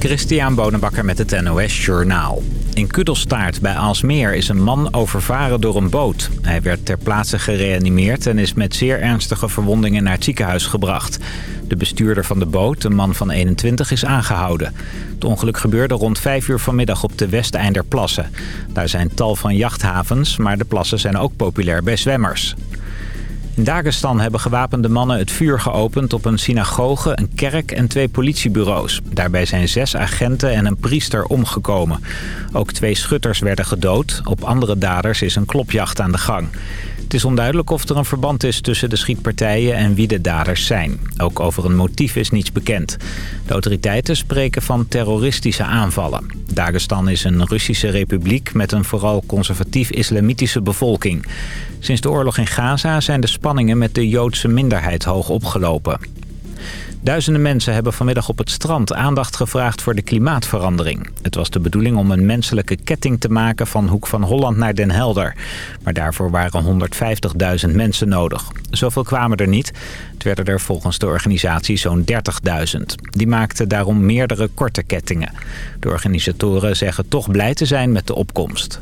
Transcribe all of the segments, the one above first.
Christian Bonenbakker met het NOS Journaal. In Kudelstaart bij Aalsmeer is een man overvaren door een boot. Hij werd ter plaatse gereanimeerd en is met zeer ernstige verwondingen naar het ziekenhuis gebracht. De bestuurder van de boot, een man van 21, is aangehouden. Het ongeluk gebeurde rond 5 uur vanmiddag op de Westeinderplassen. Daar zijn tal van jachthavens, maar de plassen zijn ook populair bij zwemmers. In Dagestan hebben gewapende mannen het vuur geopend op een synagoge, een kerk en twee politiebureaus. Daarbij zijn zes agenten en een priester omgekomen. Ook twee schutters werden gedood. Op andere daders is een klopjacht aan de gang. Het is onduidelijk of er een verband is tussen de schietpartijen en wie de daders zijn. Ook over een motief is niets bekend. De autoriteiten spreken van terroristische aanvallen. Dagestan is een Russische republiek met een vooral conservatief-islamitische bevolking. Sinds de oorlog in Gaza zijn de spanningen met de Joodse minderheid hoog opgelopen. Duizenden mensen hebben vanmiddag op het strand aandacht gevraagd voor de klimaatverandering. Het was de bedoeling om een menselijke ketting te maken van Hoek van Holland naar Den Helder. Maar daarvoor waren 150.000 mensen nodig. Zoveel kwamen er niet. Het werden er volgens de organisatie zo'n 30.000. Die maakten daarom meerdere korte kettingen. De organisatoren zeggen toch blij te zijn met de opkomst.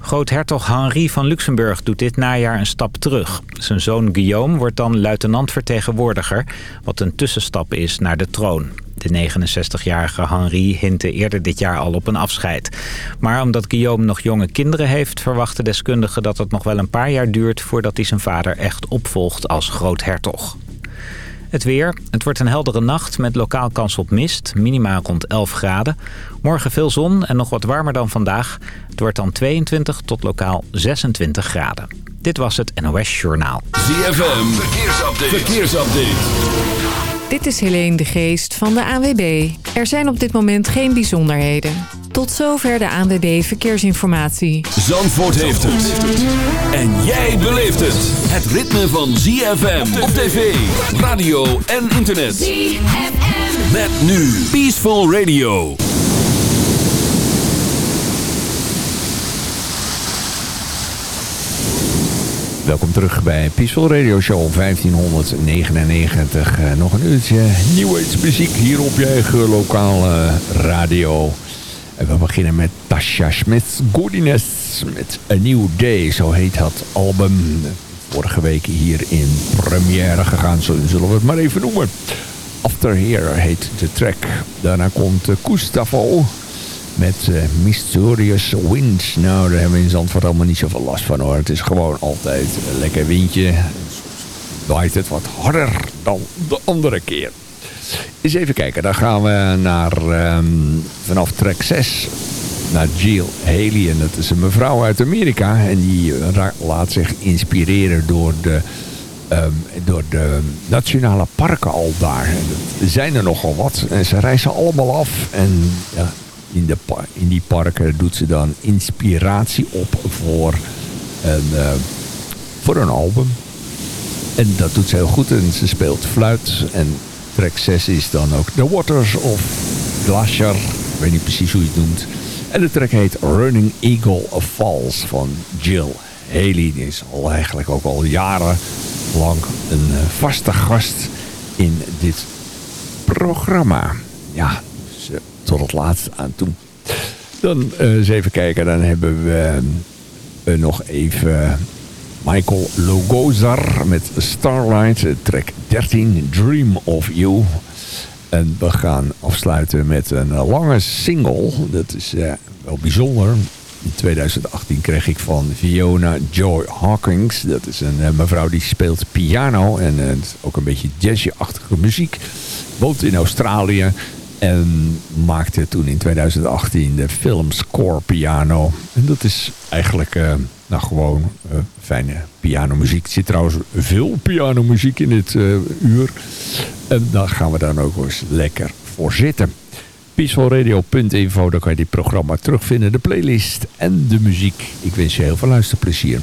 Groothertog Henri van Luxemburg doet dit najaar een stap terug. Zijn zoon Guillaume wordt dan luitenant-vertegenwoordiger... wat een tussenstap is naar de troon. De 69-jarige Henri hintte eerder dit jaar al op een afscheid. Maar omdat Guillaume nog jonge kinderen heeft... verwachten deskundigen dat het nog wel een paar jaar duurt... voordat hij zijn vader echt opvolgt als groothertog. Het weer. Het wordt een heldere nacht met lokaal kans op mist. Minima rond 11 graden. Morgen veel zon en nog wat warmer dan vandaag. Het wordt dan 22 tot lokaal 26 graden. Dit was het NOS Journaal. ZFM. Verkeersupdate. Verkeersupdate. Dit is Helene de Geest van de ANWB. Er zijn op dit moment geen bijzonderheden. Tot zover de ANWB Verkeersinformatie. Zandvoort heeft het. En jij beleeft het. Het ritme van ZFM op tv, radio en internet. ZFM. Met nu Peaceful Radio. Welkom terug bij Peaceful Radio Show 1599. Uh, nog een uurtje nieuwe muziek hier op je eigen lokale radio. En we beginnen met Tasha Smith's Goodiness met A New Day. Zo heet dat album. Vorige week hier in première gegaan, zullen we het maar even noemen. After Here heet de track. Daarna komt Gustavo met uh, Mysterious Wind. Nou, daar hebben we in Zandvoort allemaal niet zoveel last van hoor. Het is gewoon altijd een lekker windje. Waait het wat harder dan de andere keer. Eens even kijken, dan gaan we naar um, vanaf track 6 naar Jill Haley. En dat is een mevrouw uit Amerika. En die laat zich inspireren door de, um, door de nationale parken al daar. En er zijn er nogal wat. En ze reizen allemaal af. En ja, in, de, in die parken doet ze dan inspiratie op voor een, uh, voor een album. En dat doet ze heel goed. En ze speelt fluit. En track 6 is dan ook The Waters of Glacier. Ik weet niet precies hoe je het noemt. En de track heet Running Eagle Falls van Jill Haley. Die is al eigenlijk ook al jarenlang een vaste gast in dit programma. Ja, dus, uh, tot het laatste aan toe. Dan uh, eens even kijken. Dan hebben we nog even Michael Logozar met Starlight, track 13, Dream of You. En we gaan afsluiten met een lange single. Dat is uh, wel bijzonder. In 2018 kreeg ik van Fiona Joy Hawkins. Dat is een uh, mevrouw die speelt piano en uh, ook een beetje jazzy-achtige muziek. Woont in Australië. En maakte toen in 2018 de film Score Piano. En dat is eigenlijk uh, nou gewoon uh, fijne pianomuziek. Er zit trouwens veel pianomuziek in dit uh, uur. En daar gaan we dan ook eens lekker voor zitten. Peacefulradio.info, daar kan je dit programma terugvinden. De playlist en de muziek. Ik wens je heel veel luisterplezier.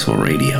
Listening to Peaceful Radio.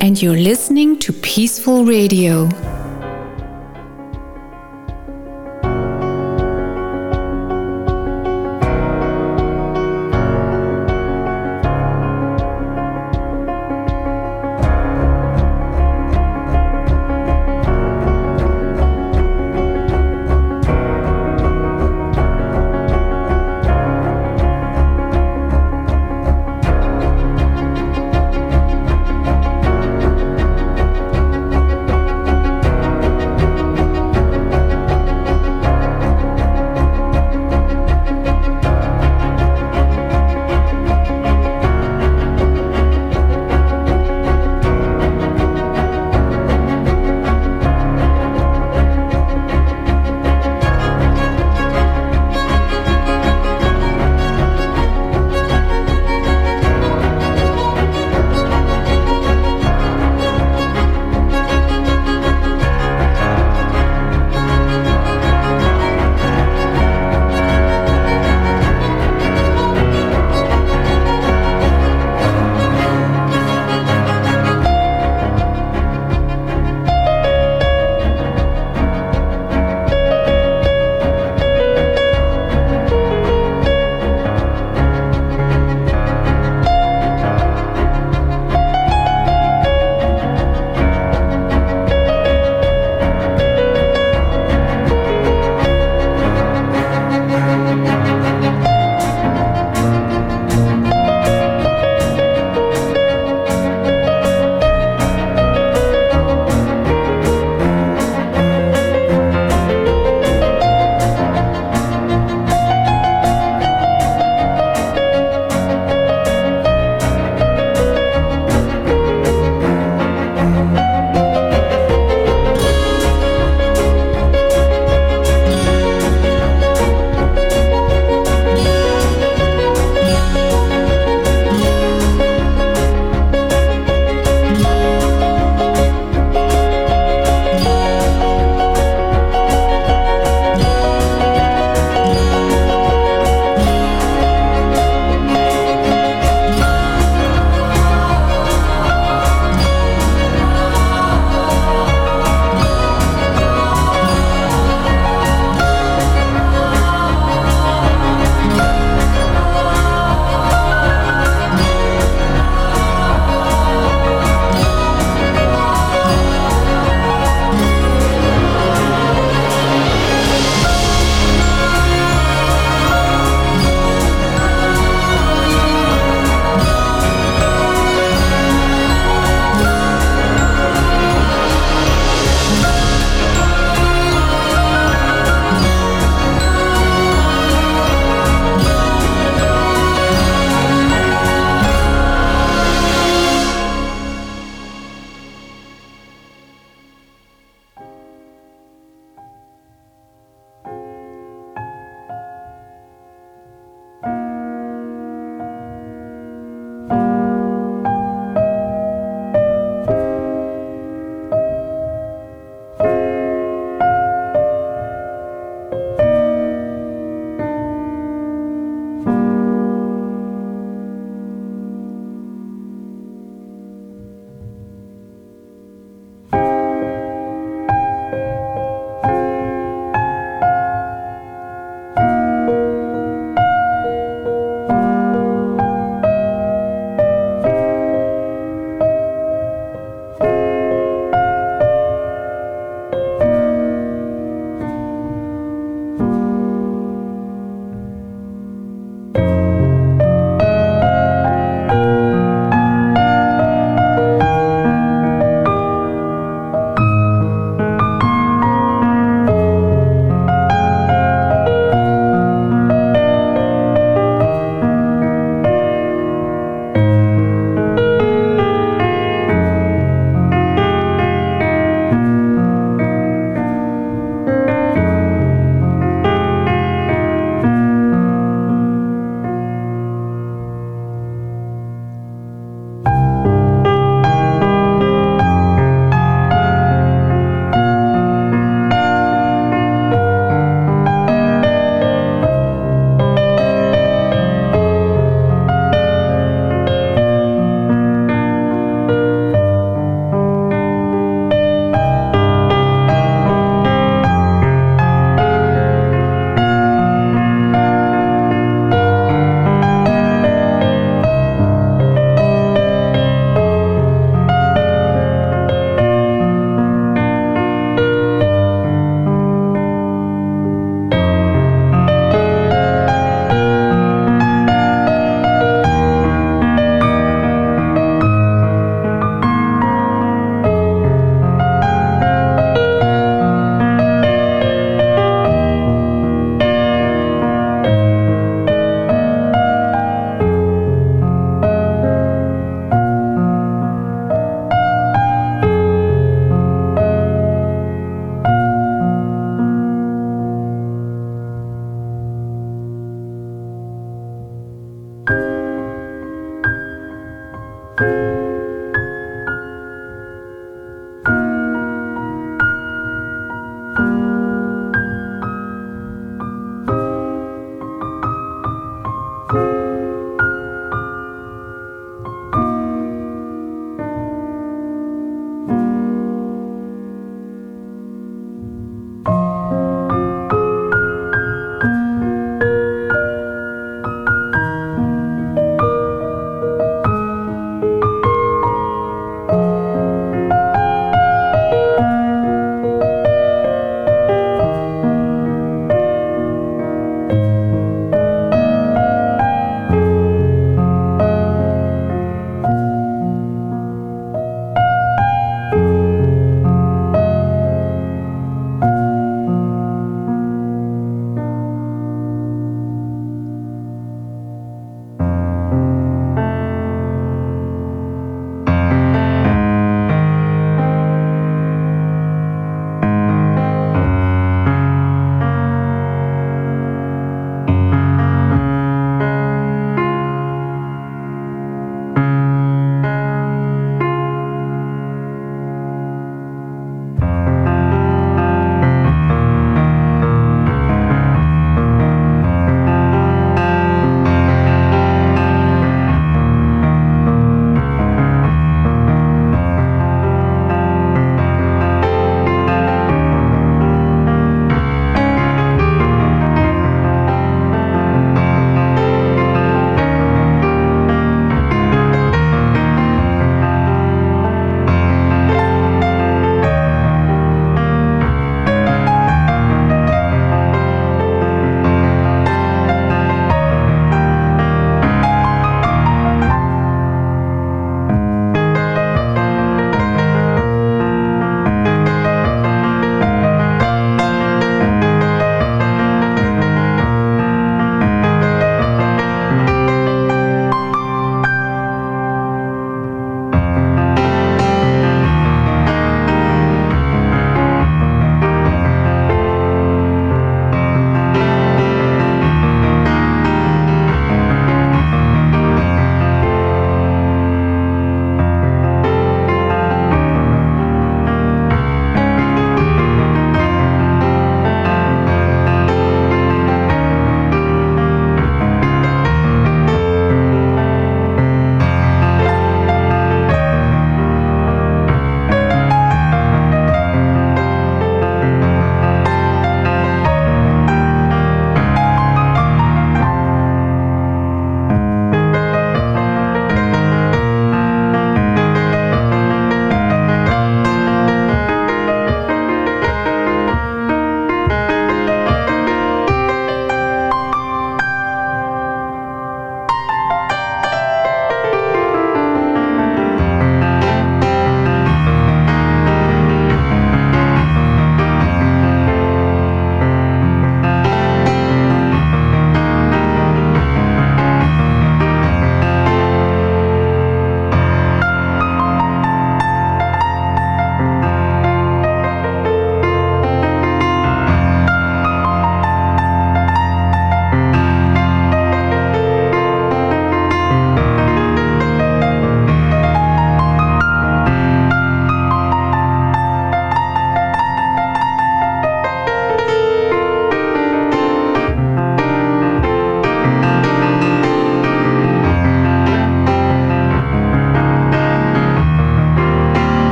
And you're listening to Peaceful Radio.